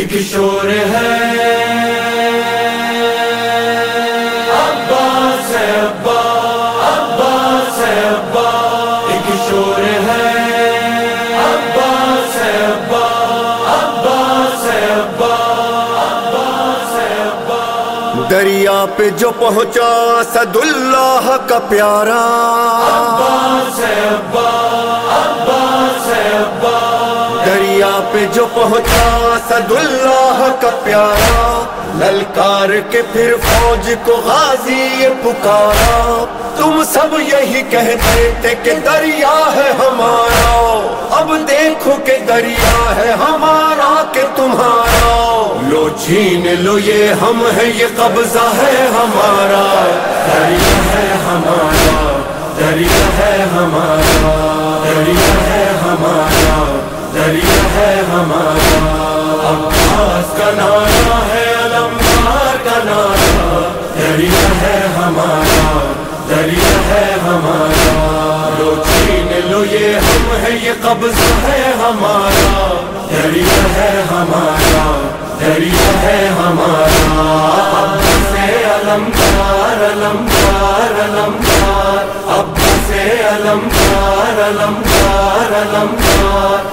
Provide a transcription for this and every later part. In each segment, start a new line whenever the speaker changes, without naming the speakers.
ایک شور ہے۔ عباس ہے ابا عباس ہے ابا ایک شور ہے۔ عباس ہے ابا عباس ہے ابا عباس ہے ابا
دریا پہ جو پہنچا سد اللہ کا پیارا۔
عباس ہے ابا عباس ہے ابا
دریا پہ جو پہنچا سد اللہ کا پیارا۔ للکار کے پھر فوج کو غازی پکارا۔ تم سب یہی کہتے تھے کہ دریا ہے ہمارا۔ اب دیکھو کہ دریا ہے ہمارا کہ تمہارا۔ لو چھین لو یہ ہم ہے یہ قبضہ ہے ہمارا۔
دریا ہے ہمارا، دریا ہے ہمارا۔ دریا ہے ہمارا۔ دریا ہے ہمارا۔ عباس کا نعرہ ہے علمدار کا نعرہ۔ دریا ہے ہمارا دریا ہے ہمارا۔ لو چھین لو یہ ہم ہے یہ قبضہ ہے ہمارا۔ دریا ہے ہمارا دریا ہے ہمارا۔ اب سے علمدار علمدار علمدار۔ اب سے علمدار علمدار علمدار۔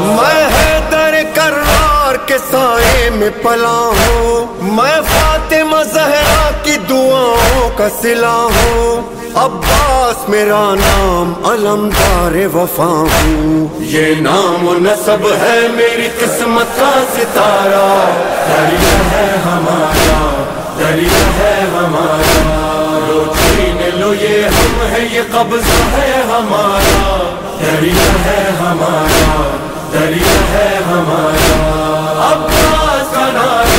میں ہے در کرار کے سائے میں پلا ہوں۔ میں فاطمہ زہرا کی دعاؤں کا سلا ہوں۔ عباس میرا نام علمدار وفا ہوں۔ یہ نام و نصب ہے میری قسمت کا ستارہ۔
دریا ہے ہمارا دریا ہے ہمارا۔ چھین لو یہ ہم ہے یہ قبضہ ہے ہمارا۔ دریا ہے ہمارا۔ دریا ہے ہمارا۔ اب کا
نارا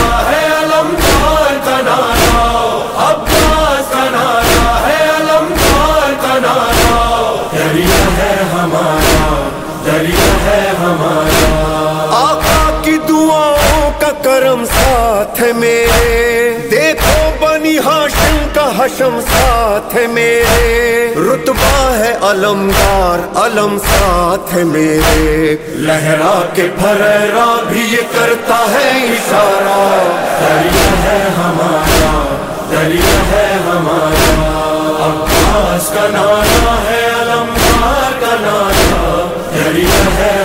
حشم ساتھ میرے۔ رتبہ ہے علمدار علم ساتھ میرے۔ لہرا کے پھرا بھی یہ کرتا ہے اشارہ۔
دریا ہے ہمارا، دریا ہے ہمارا۔ عباس کا نعرہ ہے علمدار کا نعرہ دریا ہے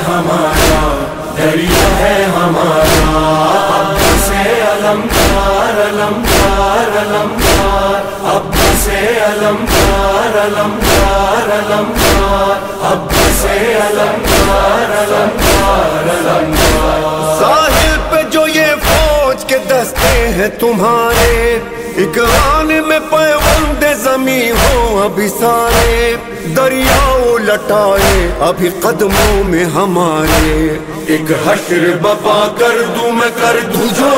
سے علمدار علمدار علمدار اب سے علمدار علمدار علمدار
ساحل پہ جو یہ فوج کے دستے ہیں تمہارے اکران میں پیوند زمین ہو ابھی سارے دریاؤ لٹائے ابھی قدموں میں ہمارے ایک حشر بپا کر دوں میں کر دوں جو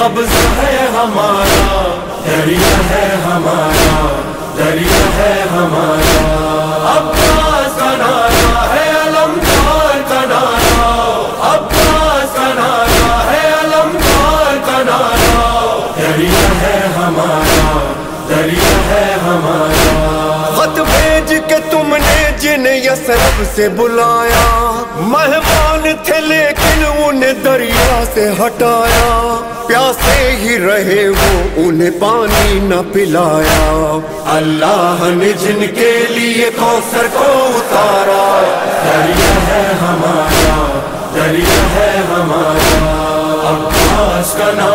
قبضہ ہے ہمارا، دریا ہے ہمارا، دریا ہے ہمارا۔ عباس کا ہے علمدار کا نعرہ۔ عباس کا ہے علمدار کا دریا ہے ہمارا، دریا ہے ہمارا۔
خط بھیج کے تم نے جنہیں یسرف سے بلایا لیکن انہیں دریا سے ہٹایا، پیاسے ہی رہے وہ، انہیں پانی نہ پلایا۔ اللہ نے جن کے لیے کوثر کو اتارا،
دریا ہے ہمارا، دریا ہے ہمارا۔ عباس کا نام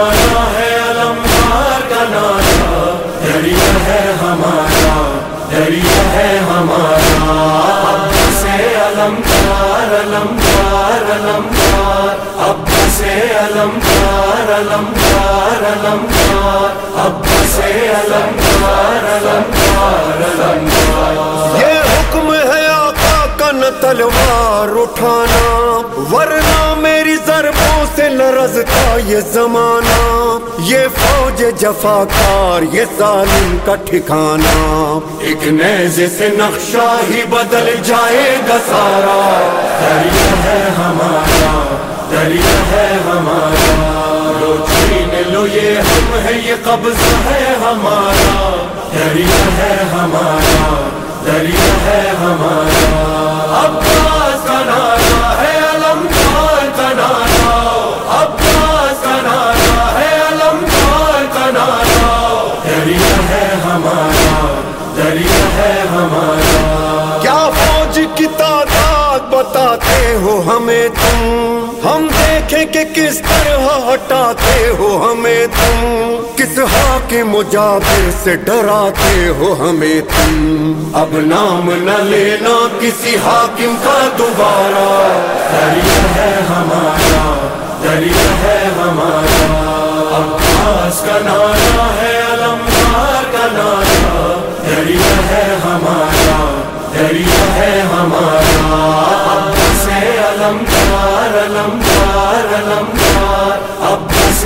علمدار ابا سے علمدار علمدار علمدار ابا سے علمدار علمدار علمدار
یہ حکم ہے آقا کا نہ تلوار اٹھانا، ورنہ سے لرزتا یہ زمانہ، یہ فوج جفاکار، یہ ظالم کا ٹھکانہ۔ ایک نیزے سے نقشہ ہی بدل جائے گا سارا۔
دریا ہے ہمارا، دریا ہے ہمارا۔ لو چھین لو یہ ہم ہے، یہ قبضہ ہے ہمارا۔ دریا ہے ہمارا، دریا ہے ہمارا۔
کیا فوج کی تعداد بتاتے ہو ہمیں تم؟ ہم دیکھیں کہ کس طرح ہٹاتے ہو ہمیں تم؟ کس ہاں حاکم مجابر سے ڈراتے ہو ہمیں تم؟ اب نام نہ لینا کسی حاکم کا دوبارہ۔
دریا ہے ہمارا دریا ہے ہمارا۔ عباس کا نعرہ علمدار علمدار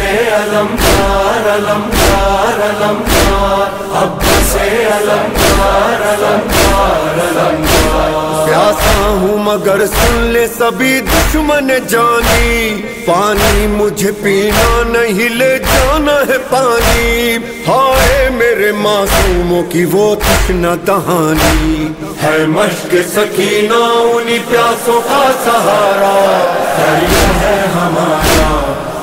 علمدار عباس علمدار علمدار علمدار عباس علمدار علمدار علمدار
پیاسا ہوں مگر سن لے سبھی دشمن جانی۔ پانی مجھے پینا نہیں لے جانا ہے پانی۔ ہائے میرے معصوموں کی وہ تشنا دہانی۔
ہے مشق سکینہ انہی پیاسوں کا سہارا۔ ہے ہمارا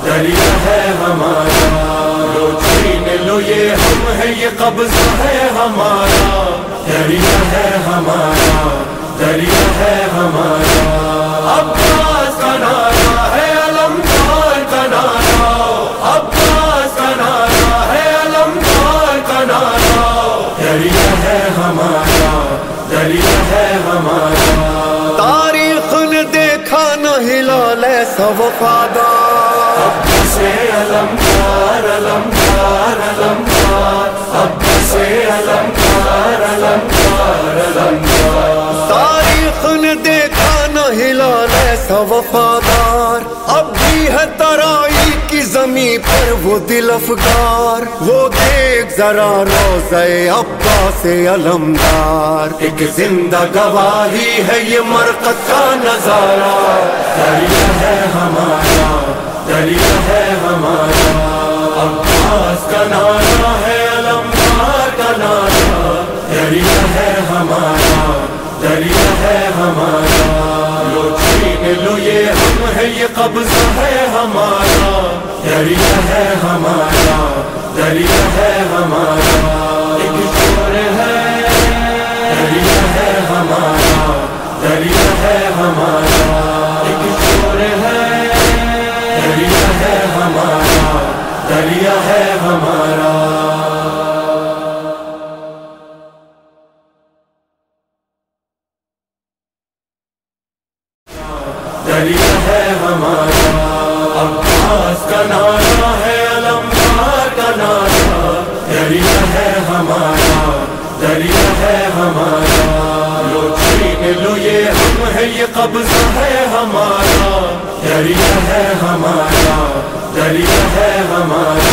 دریا ہے ہمارا۔ لو چھین لو یہ ہم ہے یہ قبضہ ہے ہمارا۔ دریا ہے ہمارا۔ دریا ہے ہمارا۔
وفادار
اب
بھی ہے ترائی کی زمین پر وہ دل افگار وہ دیکھ ذرا روزے ابا سے علمدار۔
ایک زندہ گواہی ہے یہ مرکز کا نظارہ۔ دریا ہے ہمارا، دریا ہے ہمارا۔ عباس کا نعرہ ہے، علمدار کا نعرہ۔ دریا ہے ہمارا، دریا ہے ہمارا۔ چھین لو یہ ہم ہے یہ قبضہ ہے ہمارا۔ دریا ہے ہمارا۔ دریا ہے ہمارا۔ گلی ہے ہماری